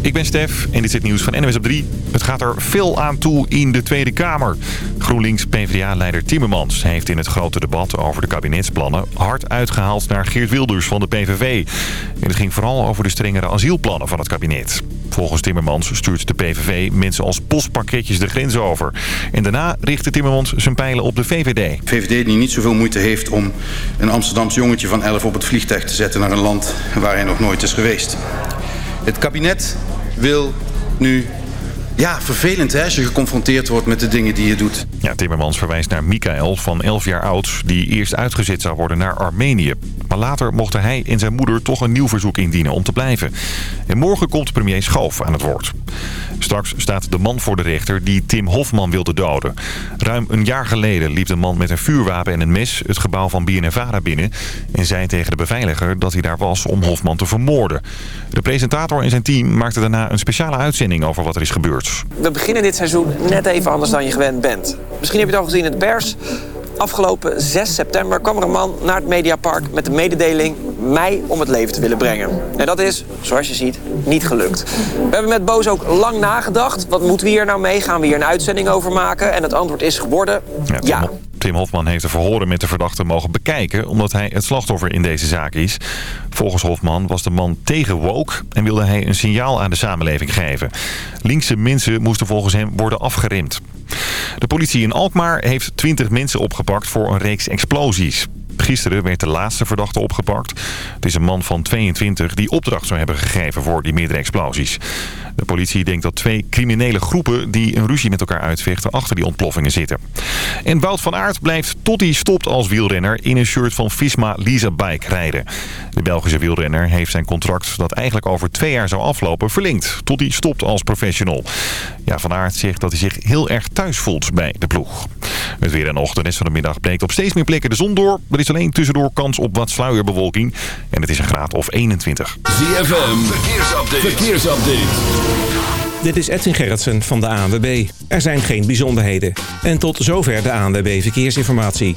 Ik ben Stef en dit is het nieuws van NWS op 3. Het gaat er veel aan toe in de Tweede Kamer. GroenLinks-PVDA-leider Timmermans heeft in het grote debat over de kabinetsplannen... hard uitgehaald naar Geert Wilders van de PVV. En het ging vooral over de strengere asielplannen van het kabinet. Volgens Timmermans stuurt de PVV mensen als postpakketjes de grens over. En daarna richtte Timmermans zijn pijlen op de VVD. VVD die niet zoveel moeite heeft om een Amsterdams jongetje van 11 op het vliegtuig te zetten naar een land waar hij nog nooit is geweest. Het kabinet wil nu ja, vervelend hè, als je geconfronteerd wordt met de dingen die je doet. Ja, Timmermans verwijst naar Mikael van 11 jaar oud... die eerst uitgezet zou worden naar Armenië. Maar later mochten hij en zijn moeder toch een nieuw verzoek indienen om te blijven. En morgen komt premier Schoof aan het woord. Straks staat de man voor de rechter die Tim Hofman wilde doden. Ruim een jaar geleden liep de man met een vuurwapen en een mes het gebouw van BNNVARA binnen... en zei tegen de beveiliger dat hij daar was om Hofman te vermoorden. De presentator en zijn team maakten daarna een speciale uitzending over wat er is gebeurd. We beginnen dit seizoen net even anders dan je gewend bent. Misschien heb je het al gezien in de pers. Afgelopen 6 september kwam er een man naar het Mediapark met de mededeling mij om het leven te willen brengen. En dat is, zoals je ziet, niet gelukt. We hebben met Boos ook lang nagedacht. Wat moeten we hier nou mee? Gaan we hier een uitzending over maken? En het antwoord is geworden ja. Tim Hofman heeft de verhoren met de verdachte mogen bekijken... omdat hij het slachtoffer in deze zaak is. Volgens Hofman was de man tegen woke... en wilde hij een signaal aan de samenleving geven. Linkse mensen moesten volgens hem worden afgeremd. De politie in Alkmaar heeft 20 mensen opgepakt voor een reeks explosies. Gisteren werd de laatste verdachte opgepakt. Het is een man van 22 die opdracht zou hebben gegeven voor die meerdere explosies. De politie denkt dat twee criminele groepen die een ruzie met elkaar uitvechten achter die ontploffingen zitten. En Wout van Aert blijft tot hij stopt als wielrenner in een shirt van Visma Lisa Bike rijden. De Belgische wielrenner heeft zijn contract dat eigenlijk over twee jaar zou aflopen verlengd. Tot hij stopt als professional. Ja, van Aert zegt dat hij zich heel erg thuis voelt bij de ploeg. Het weer en nog. De rest van de middag breekt op steeds meer plekken de zon door. Er is alleen tussendoor kans op wat sluierbewolking. En het is een graad of 21. ZFM, verkeersupdate. verkeersupdate. Dit is Edwin Gerritsen van de ANWB. Er zijn geen bijzonderheden. En tot zover de ANWB Verkeersinformatie.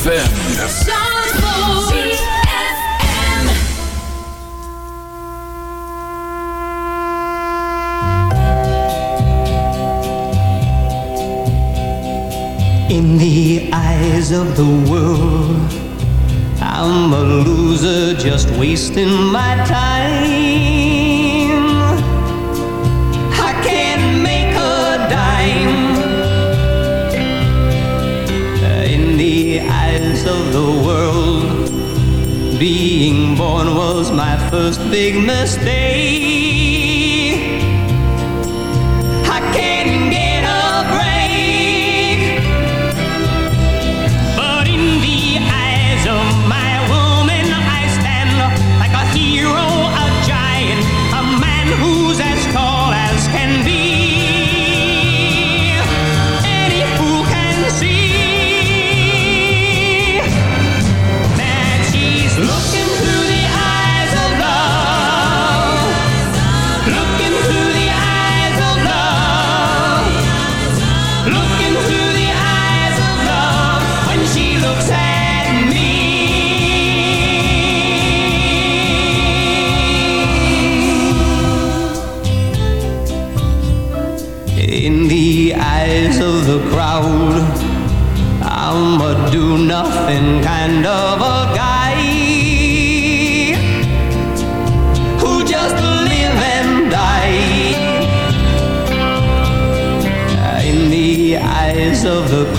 ZFM. In the eyes of the world, I'm a loser just wasting my time. World, being born was my first big mistake.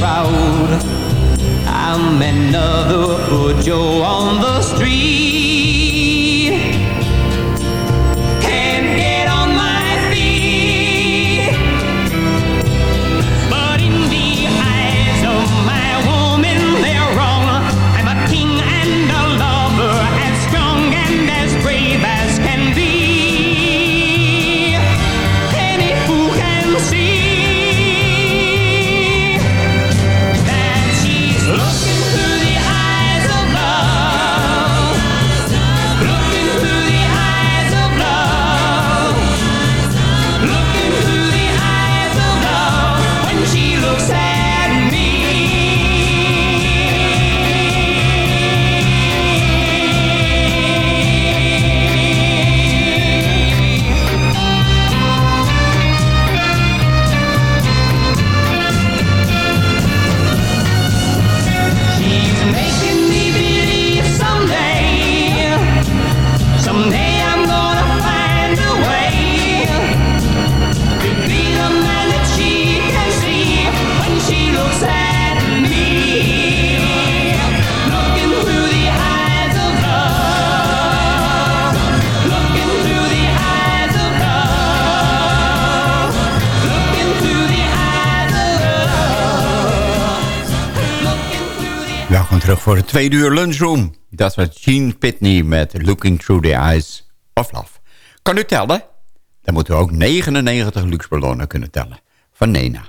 crowd. I'm another Joe on the street. het tweede uur lunchroom. Dat was Gene Pitney met Looking Through the Eyes of Love. Kan u tellen? Dan moeten we ook 99 luxe ballonnen kunnen tellen. Van Nena.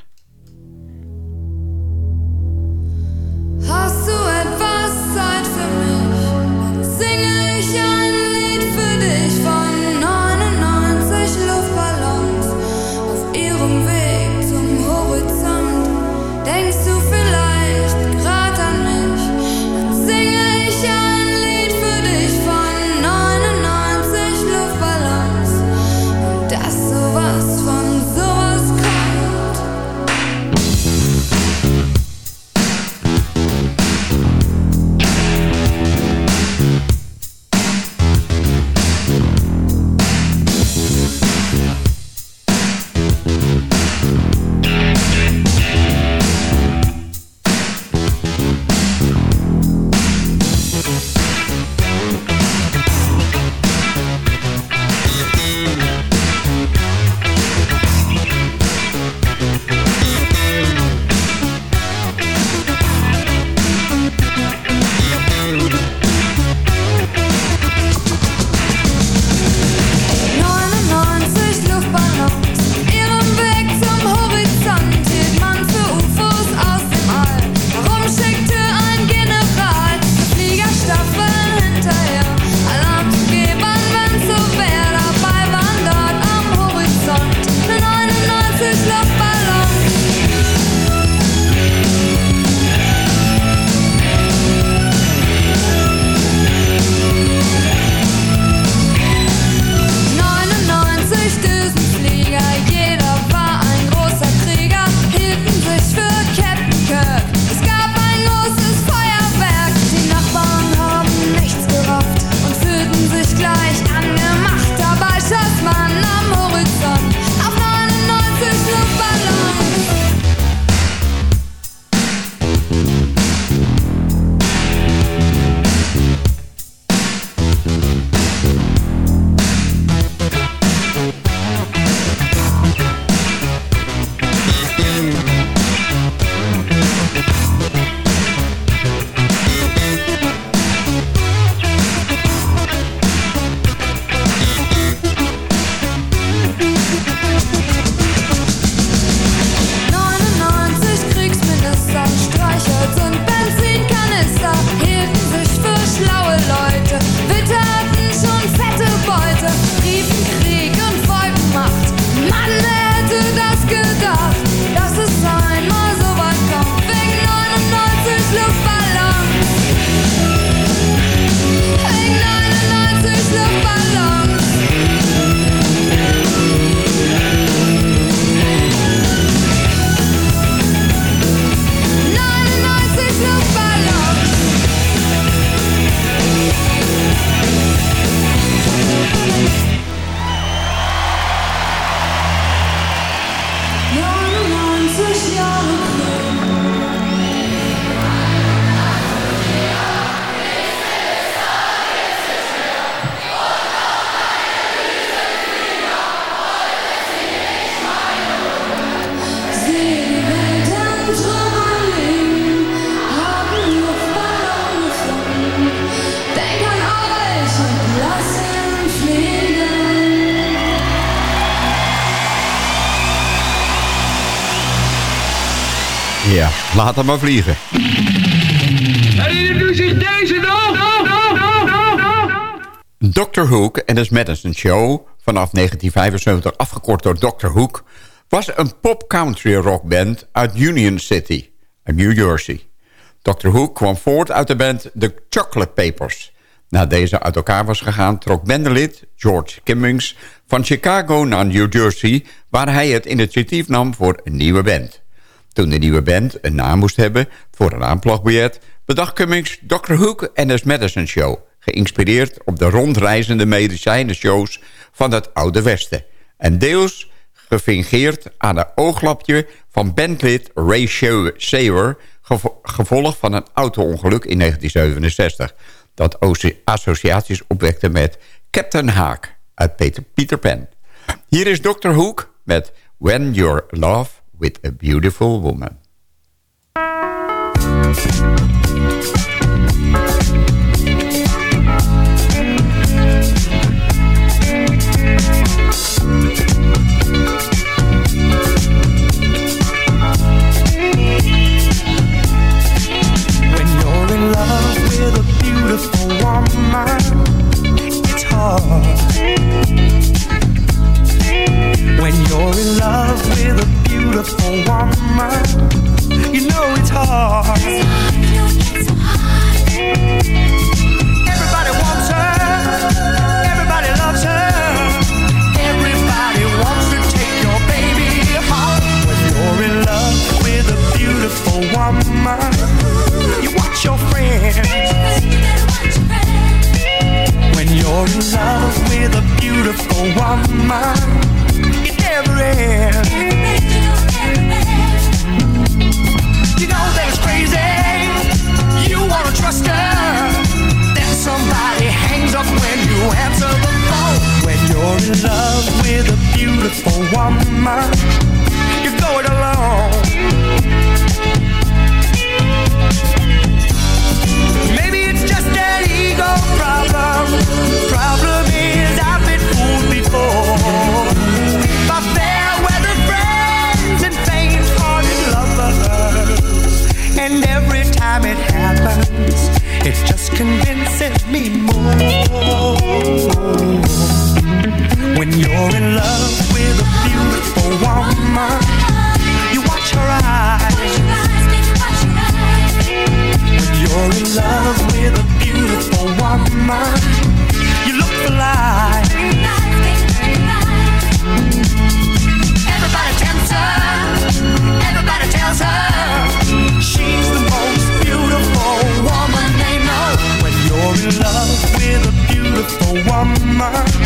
Laat hem maar vliegen. En deze. Dr. Hook en His Medicine Show, vanaf 1975 afgekort door Dr. Hook... was een pop-country rockband uit Union City, New Jersey. Dr. Hook kwam voort uit de band The Chocolate Papers. Na deze uit elkaar was gegaan, trok bandlid George Kimmings... van Chicago naar New Jersey, waar hij het initiatief nam voor een nieuwe band. Toen de nieuwe band een naam moest hebben voor een aanplagbiljet... bedacht Cummings Dr. Hook en His Medicine Show... geïnspireerd op de rondreizende medicijnenshows van het Oude Westen... en deels gefingeerd aan een ooglapje van bandlid Ray Sayer... gevo- gevolg van een auto-ongeluk in 1967... dat associaties opwekte met Captain Haak uit Peter, Peter Pan. Hier is Dr. Hook met When You're in Love with a Beautiful Woman. When you're in love with a beautiful woman, you know it's hard. Everybody wants her, everybody loves her, everybody wants to take your baby home. When you're in love with a beautiful woman, you watch your friends. When you're in love with a beautiful woman, it never ends. You know that it's crazy. You wanna trust her. Then somebody hangs up when you answer the phone. When you're in love with a beautiful woman, You're in love with a beautiful woman. You watch her eyes. You're in love with a beautiful woman. You look for life. Everybody tempts her. Everybody tells her. She's the most beautiful woman they know. When you're in love with a beautiful woman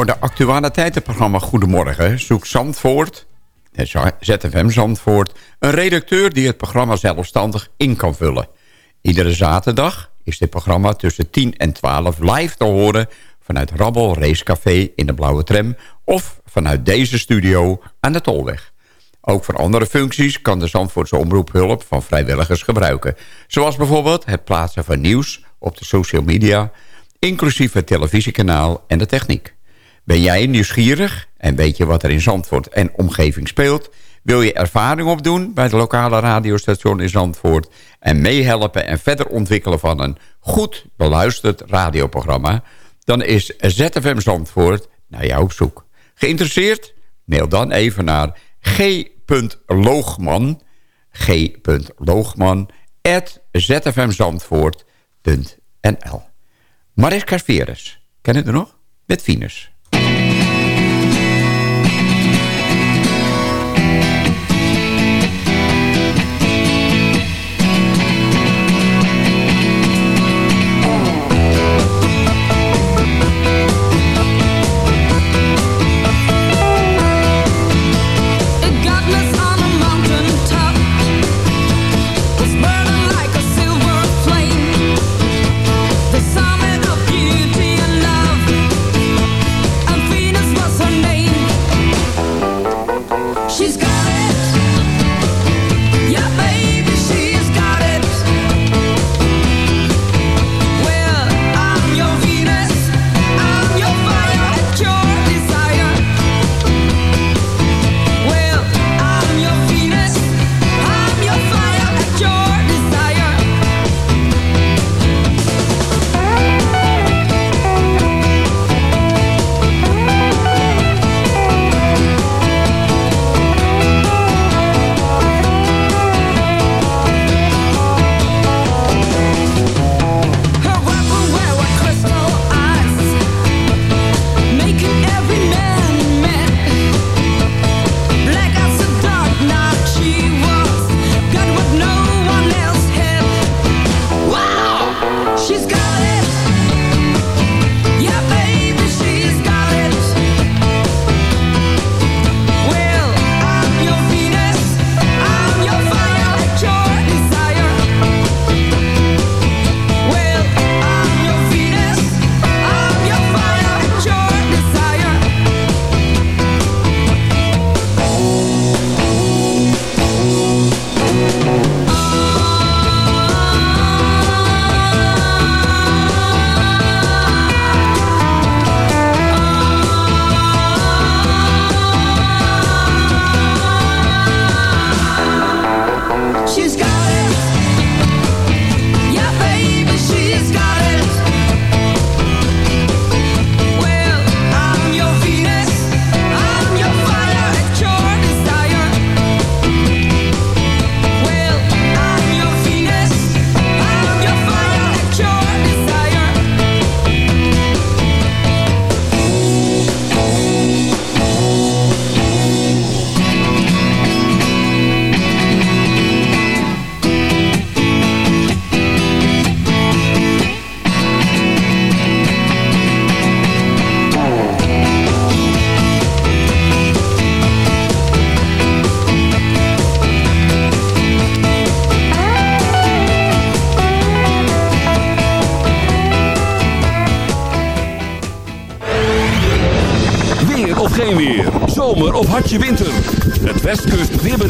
Voor de actualiteitenprogramma Goedemorgen zoekt Zandvoort, ZFM Zandvoort, een redacteur die het programma zelfstandig in kan vullen. Iedere zaterdag is dit programma tussen 10 en 12 live te horen vanuit Rabbel Racecafé in de Blauwe Tram of vanuit deze studio aan de Tolweg. Ook voor andere functies kan de Zandvoortse omroep hulp van vrijwilligers gebruiken. Zoals bijvoorbeeld het plaatsen van nieuws op de social media... inclusief het televisiekanaal en de techniek. Ben jij nieuwsgierig en weet je wat er in Zandvoort en omgeving speelt... wil je ervaring opdoen bij de lokale radiostation in Zandvoort... en meehelpen en verder ontwikkelen van een goed beluisterd radioprogramma... dan is ZFM Zandvoort naar jou op zoek. Geïnteresseerd? Mail dan even naar g.loogman... g.loogman zfmzandvoort.nl Mariska Veres, ken je er nog? Met Venus.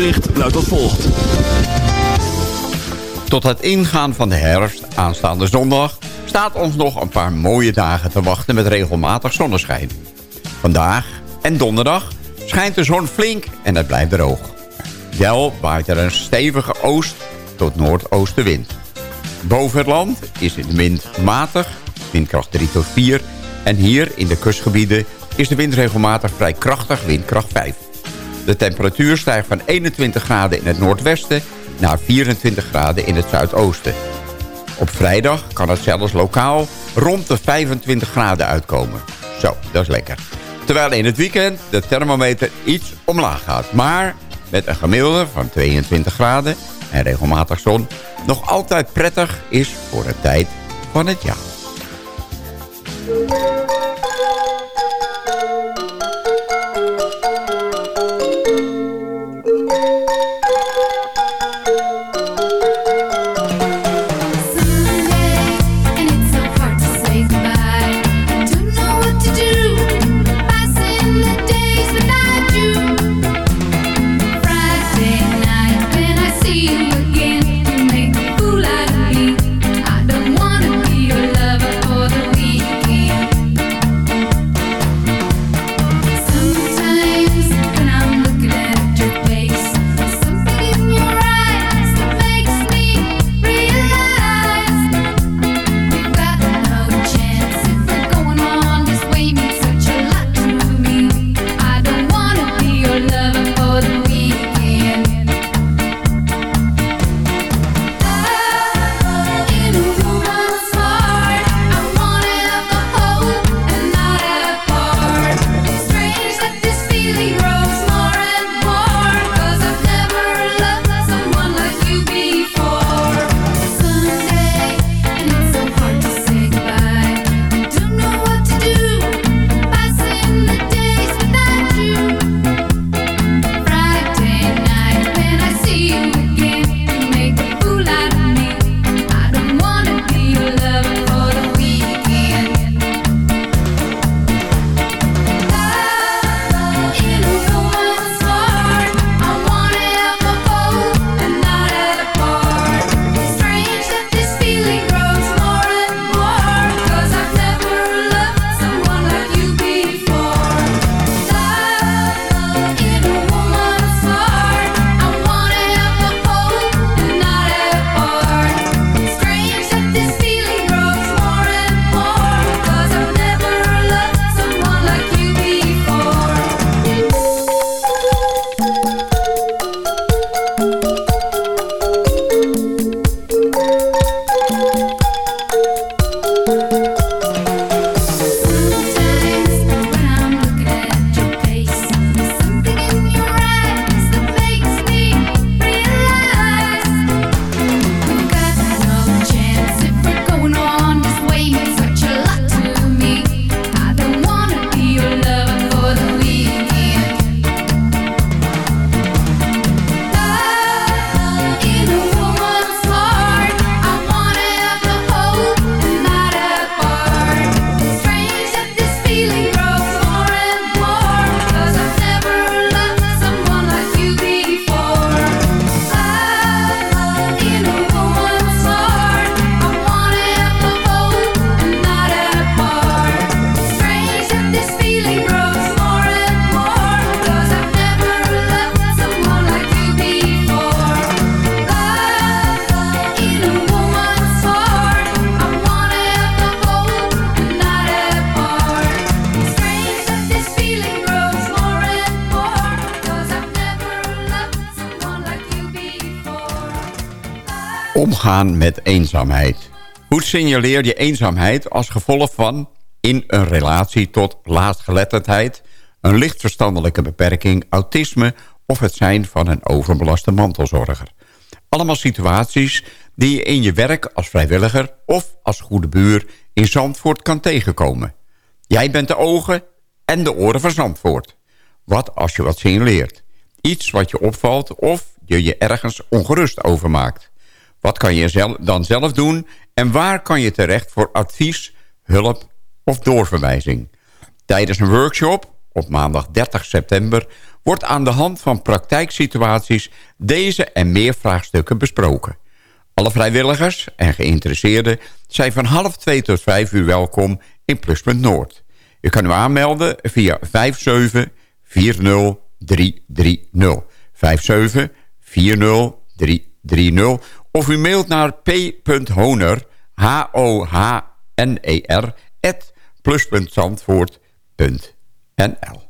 Luidt als volgt. Tot het ingaan van de herfst, aanstaande zondag... staat ons nog een paar mooie dagen te wachten met regelmatig zonneschijn. Vandaag en donderdag schijnt de zon flink en het blijft droog. Wel waait er een stevige oost- tot noordoostenwind. Boven het land is de wind matig, windkracht 3 tot 4... en hier in de kustgebieden is de wind regelmatig vrij krachtig, windkracht 5. De temperatuur stijgt van 21 graden in het noordwesten... naar 24 graden in het zuidoosten. Op vrijdag kan het zelfs lokaal rond de 25 graden uitkomen. Zo, dat is lekker. Terwijl in het weekend de thermometer iets omlaag gaat. Maar met een gemiddelde van 22 graden en regelmatig zon... nog altijd prettig is voor de tijd van het jaar. Omgaan met eenzaamheid. Hoe signaleer je eenzaamheid als gevolg van... in een relatie tot laatgeletterdheid... een lichtverstandelijke beperking, autisme... of het zijn van een overbelaste mantelzorger. Allemaal situaties die je in je werk als vrijwilliger... of als goede buur in Zandvoort kan tegenkomen. Jij bent de ogen en de oren van Zandvoort. Wat als je wat signaleert? Iets wat je opvalt of je je ergens ongerust over maakt. Wat kan je dan zelf doen en waar kan je terecht voor advies, hulp of doorverwijzing? Tijdens een workshop op maandag 30 september wordt aan de hand van praktijksituaties deze en meer vraagstukken besproken. Alle vrijwilligers en geïnteresseerden zijn van half 2 tot 5 uur welkom in Pluspunt Noord. U kan u aanmelden via 5740330. 5740330 of u mailt naar p.honer, H-O-H-N-E-R, at plus.zandvoort.nl.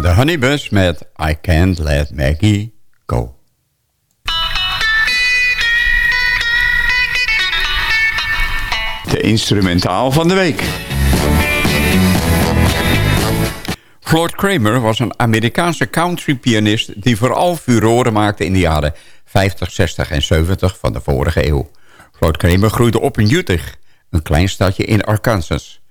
waren de Honeybus met I Can't Let Maggie Go. De instrumentaal van de week. Floyd Kramer was een Amerikaanse country-pianist... die vooral furoren maakte in de jaren 50, 60 en 70 van de vorige eeuw. Floyd Kramer groeide op in Utah, een klein stadje in Arkansas.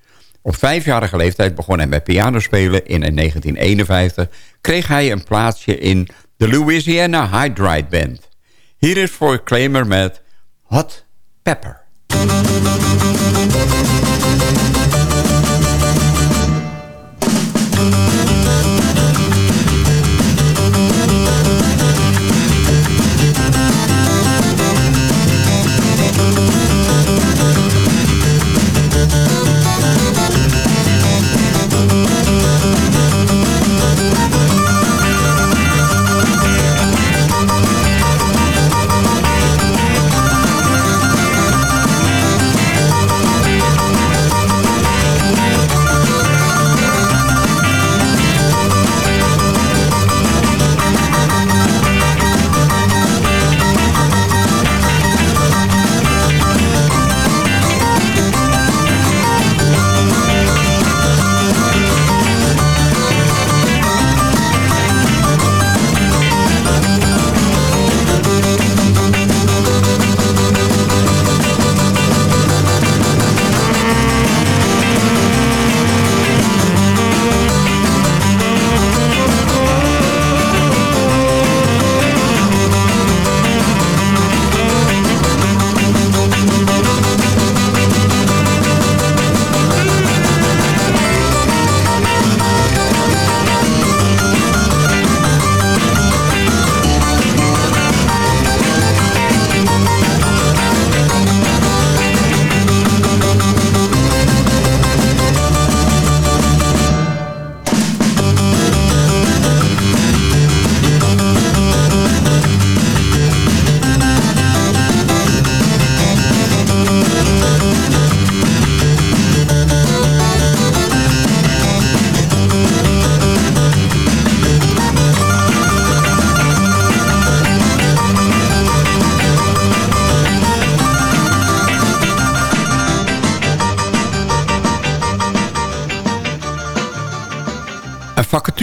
Op vijfjarige leeftijd begon hij met pianospelen. In 1951 kreeg hij een plaatsje in de Louisiana Hydride Band. Hier is Floyd Kramer met Hot Pepper.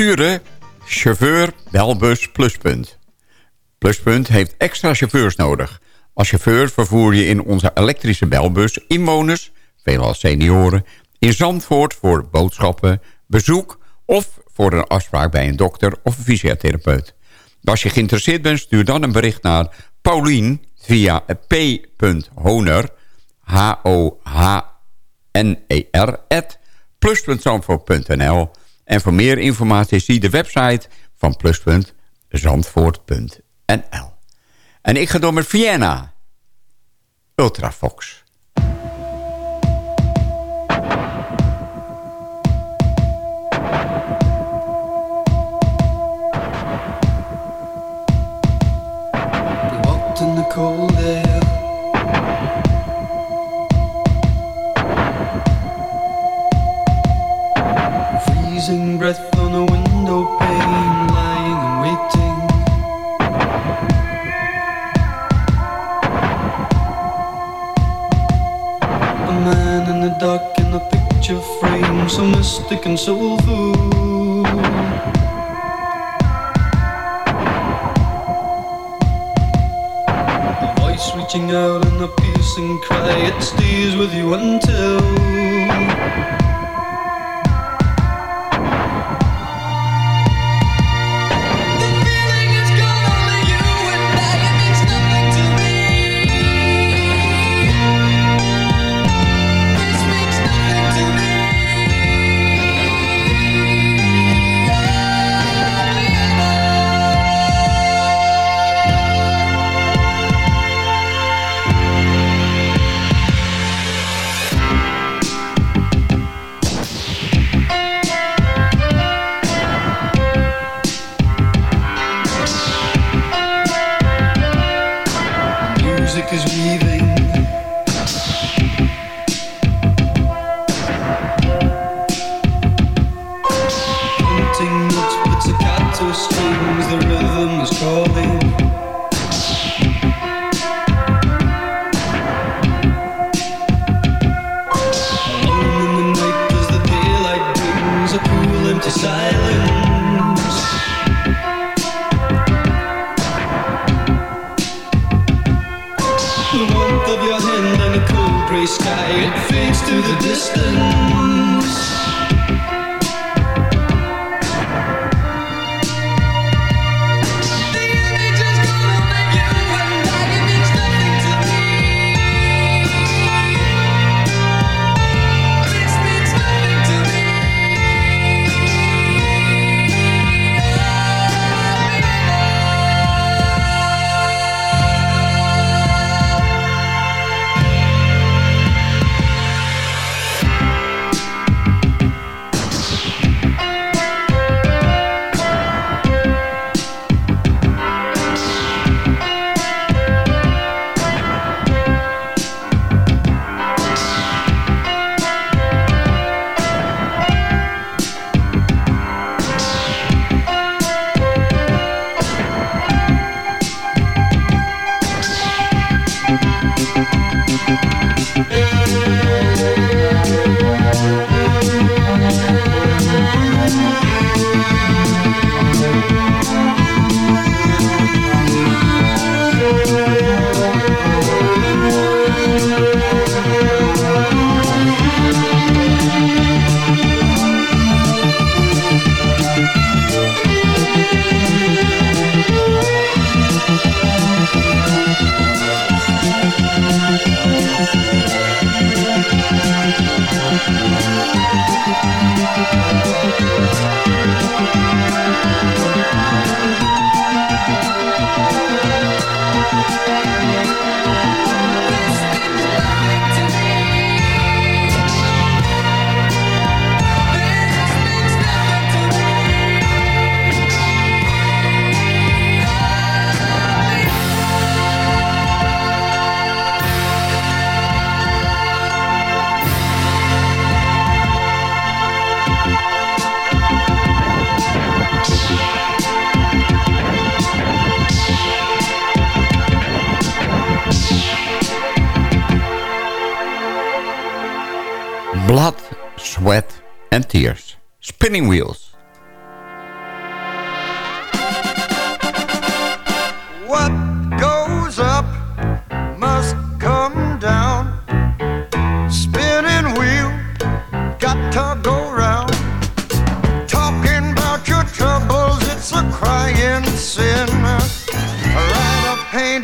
Vacature, chauffeur, belbus, pluspunt. Pluspunt heeft extra chauffeurs nodig. Als chauffeur vervoer je in onze elektrische belbus inwoners, veelal senioren... in Zandvoort voor boodschappen, bezoek of voor een afspraak bij een dokter of een fysiotherapeut. Als je geïnteresseerd bent, stuur dan een bericht naar Paulien via p.honer, H-O-H-N-E-R, at plus.zandvoort.nl. En voor meer informatie zie de website van Pluspunt, zandvoort.nl. En ik ga door met Vienna, Ultrafox. Cold breath on the window pane, lying and waiting. A man in the dark in a picture frame, so mystic and soulful. A voice reaching out in a piercing cry, it stays with you until.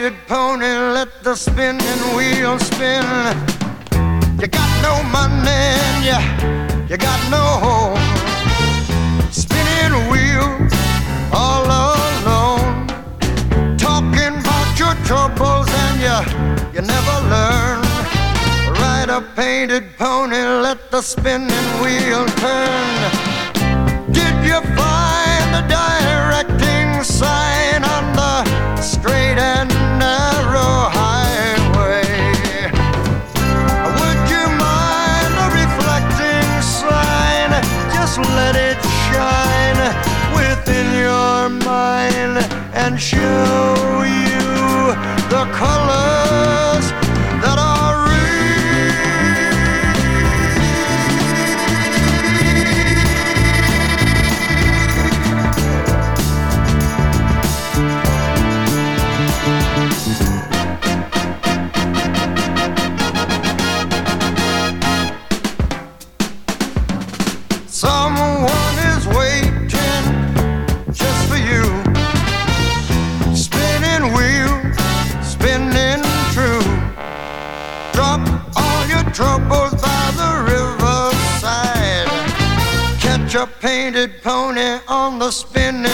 Painted pony, let the spinning wheel spin. You got no money and you, you got no home. Spinning wheel, all alone. Talking about your troubles and you, you never learn. Ride a painted pony, let the spinning wheel turn. Did you find the directing sign and show you the colors pony on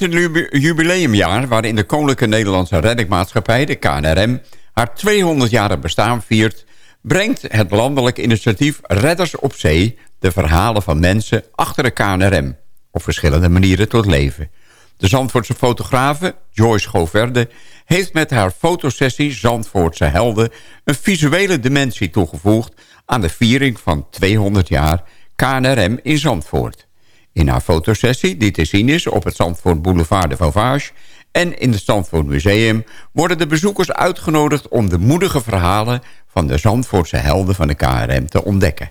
Tijdens het jubi- jubileumjaar waarin de Koninklijke Nederlandse Reddingmaatschappij, de KNRM, haar 200-jarig bestaan viert, brengt het landelijk initiatief Redders op Zee de verhalen van mensen achter de KNRM op verschillende manieren tot leven. De Zandvoortse fotografe Joyce Goverde heeft met haar fotosessie Zandvoortse Helden een visuele dimensie toegevoegd aan de viering van 200 jaar KNRM in Zandvoort. In haar fotosessie, die te zien is op het Zandvoort Boulevard de Vauvage... en in het Zandvoort Museum... worden de bezoekers uitgenodigd om de moedige verhalen... van de Zandvoortse helden van de KRM te ontdekken.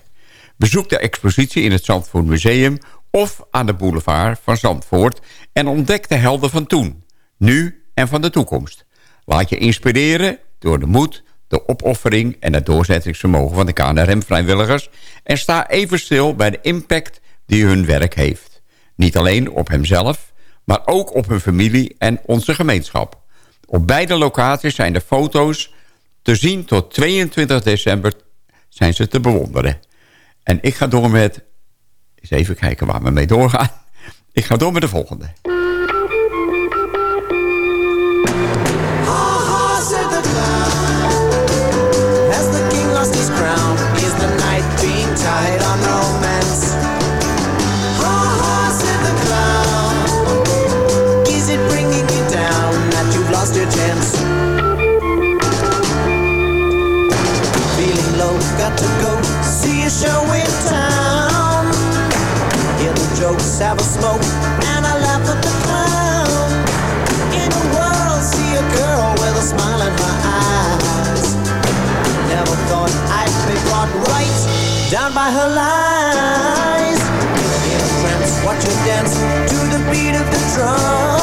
Bezoek de expositie in het Zandvoort Museum... of aan de boulevard van Zandvoort... en ontdek de helden van toen, nu en van de toekomst. Laat je inspireren door de moed, de opoffering... en het doorzettingsvermogen van de KNRM-vrijwilligers... en sta even stil bij de impact die hun werk heeft. Niet alleen op hemzelf, maar ook op hun familie en onze gemeenschap. Op beide locaties zijn de foto's te zien tot 22 december zijn ze te bewonderen. En ik ga door met... Eens even kijken waar we mee doorgaan. Ik ga door met de volgende. Down by her lies. A trance, watch her dance to the beat of the drums.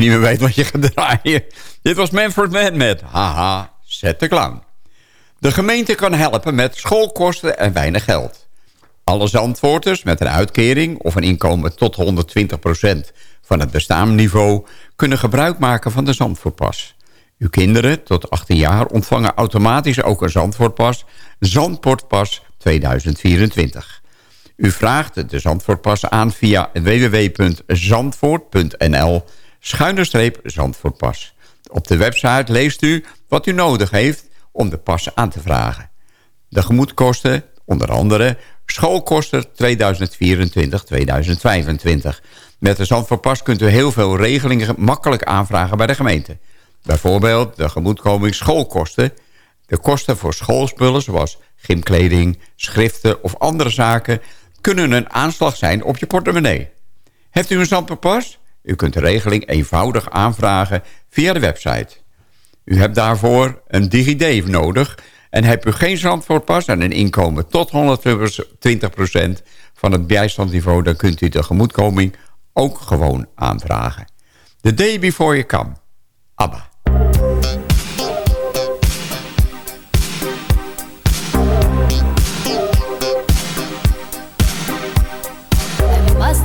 Niet meer weet wat je gaat draaien. Dit was Manfred Mann met Haha, zet de clown. De gemeente kan helpen met schoolkosten en weinig geld. Alle zandvoorters met een uitkering of een inkomen tot 120% van het bestaande niveau... kunnen gebruik maken van de Zandvoortpas. Uw kinderen tot 18 jaar ontvangen automatisch ook een Zandvoortpas... Zandvoortpas 2024. U vraagt de Zandvoortpas aan via www.zandvoort.nl schuine Zandvoortpas. Op de website leest u wat u nodig heeft om de pas aan te vragen. De gemoedkosten, onder andere schoolkosten 2024-2025. Met de Zandvoortpas kunt u heel veel regelingen makkelijk aanvragen bij de gemeente. Bijvoorbeeld de gemoedkoming schoolkosten... De kosten voor schoolspullen zoals gymkleding, schriften of andere zaken... kunnen een aanslag zijn op je portemonnee. Heeft u een Zandvoortpas? U kunt de regeling eenvoudig aanvragen via de website. U hebt daarvoor een DigiD nodig... en hebt u geen Zandvoortpas en een inkomen tot 120% van het bijstandniveau... dan kunt u de gemoedkoming ook gewoon aanvragen. The day before you come. ABBA.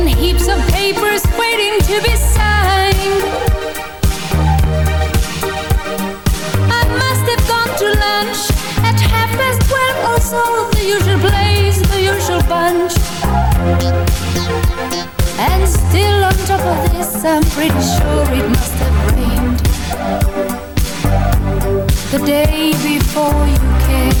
and heaps of papers waiting to be signed. I must have gone to lunch at half past twelve or so. The usual place, the usual bunch. And still on top of this, I'm pretty sure it must have rained. The day before you came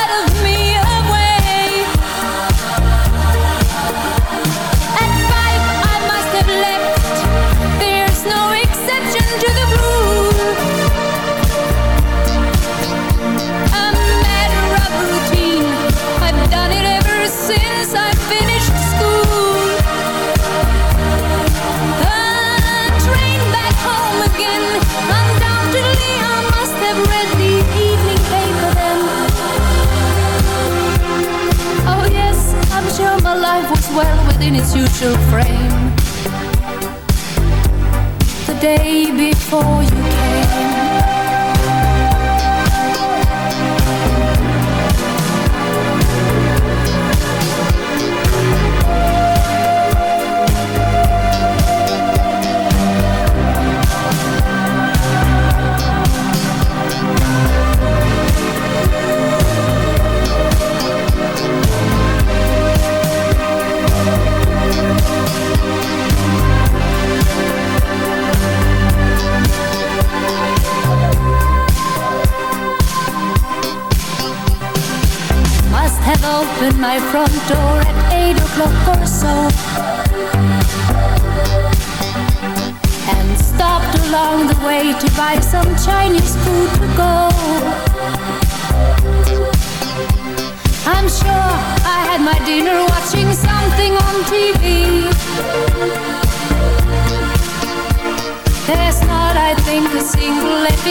within its usual frame. The day before you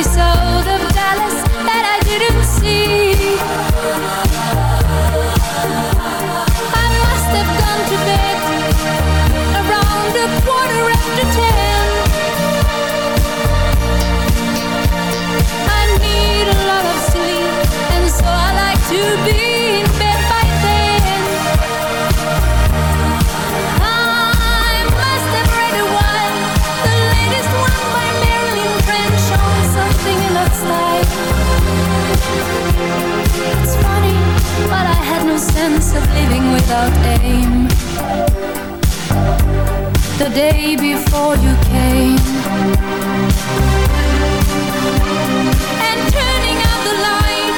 so without aim. The day before you came. And turning out the light,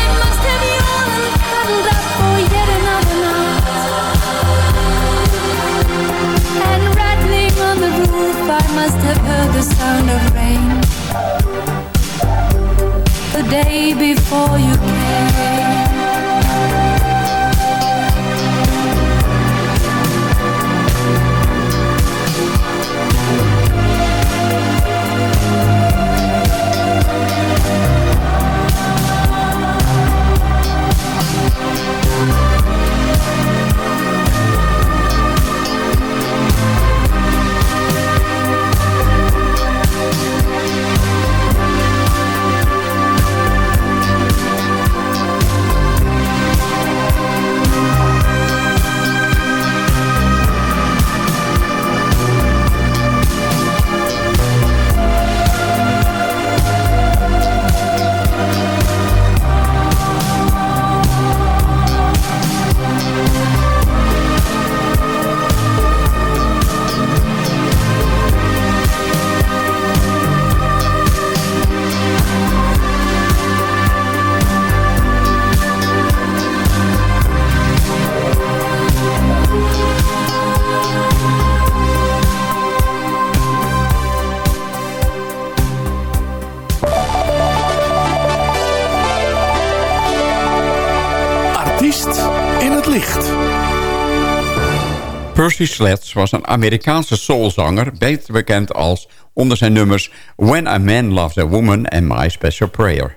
I must have yawned and cuddled up for yet another night. And rattling on the roof, I must have heard the sound of rain. The day before you came. Percy Sledge was een Amerikaanse soulzanger... beter bekend als onder zijn nummers... When a Man Loves a Woman en My Special Prayer.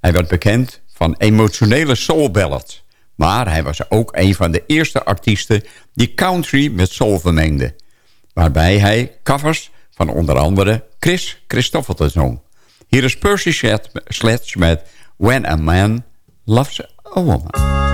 Hij werd bekend van emotionele soulballads... maar hij was ook een van de eerste artiesten... die country met soul vermengde. Waarbij hij covers van onder andere Chris Christoffelson zong. Hier is Percy Sledge met When a Man Loves a Woman.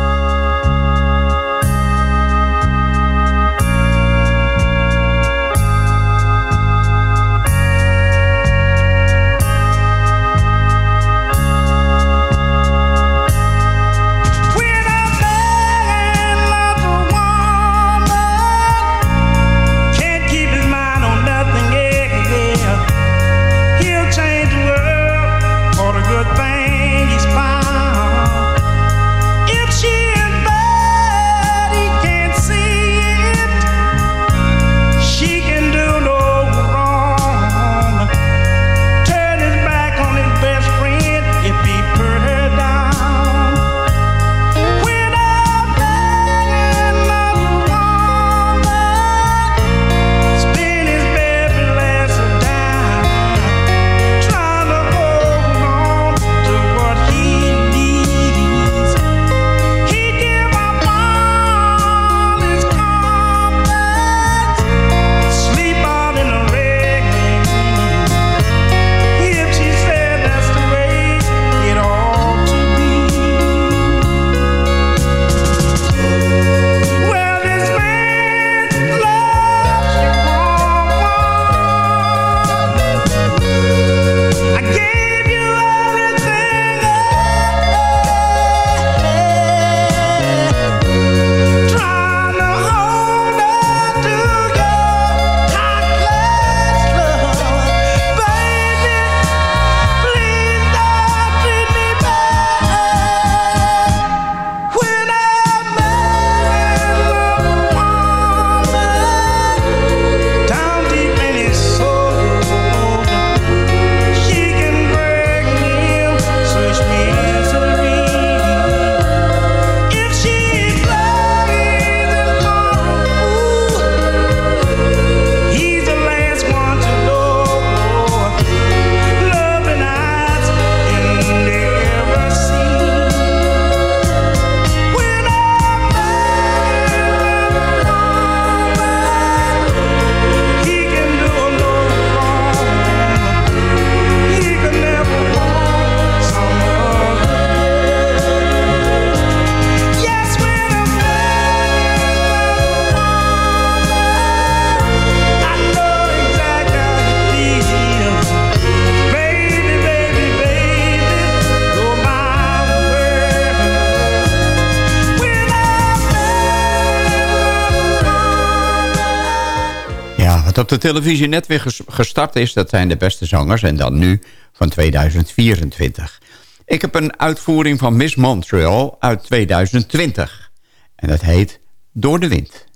De televisie net weer ges- gestart is... dat zijn de beste zangers en dan nu van 2024. Ik heb een uitvoering van Miss Montreal uit 2020. En dat heet Door de Wind.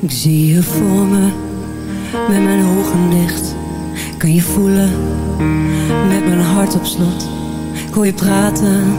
Ik zie je voor me, met mijn ogen dicht. Kan je voelen, met mijn hart op slot. Ik je praten,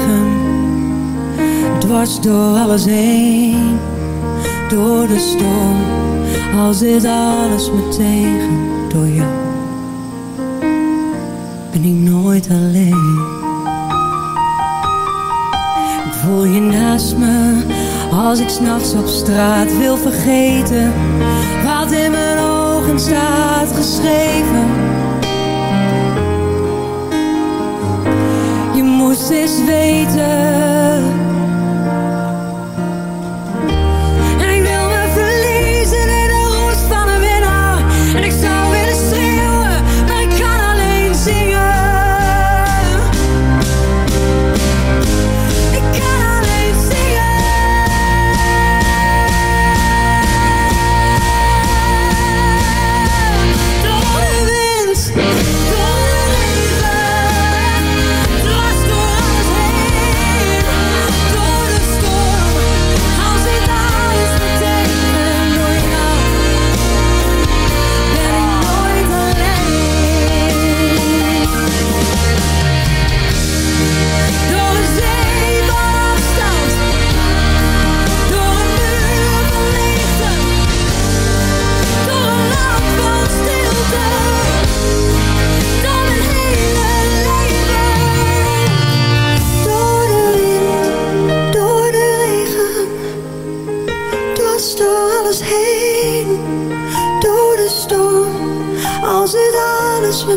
dwars door alles heen. Door de storm, al zit alles me tegen. Door jou ben ik nooit alleen. Ik voel je naast me, als ik s'nachts op straat wil vergeten. Wat in mijn ogen staat geschreven. Je moest eens weten.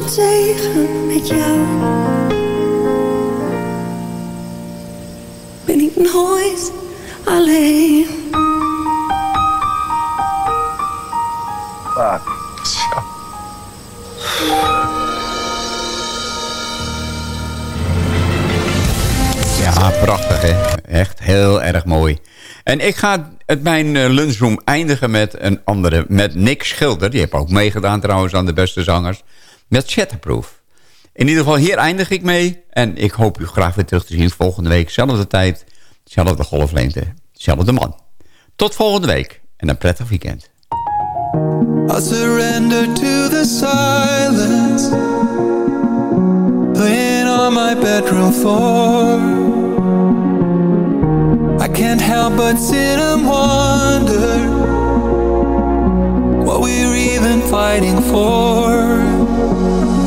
Tegen met jou. Ben ik nooit alleen. Ja, prachtig hè. Echt heel erg mooi. En ik ga het mijn eh, lunchroom eindigen met een andere. Met Nick Schilder. Die heeft ook meegedaan trouwens aan de beste zangers. Met Shatterproof. In ieder geval hier eindig ik mee. En ik hoop u graag weer terug te zien volgende week. Zelfde tijd, zelfde golflengte, zelfde man. Tot volgende week. En een prettig weekend. I surrender to the silence Laying on my bedroom floor I can't help but sit and wonder What we're even fighting for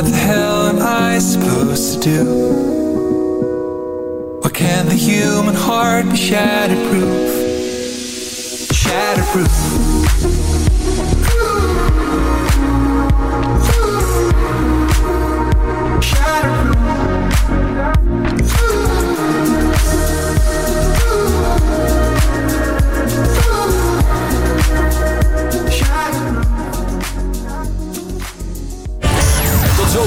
What the hell am I supposed to do? Why can't the human heart be shatterproof? Shatterproof.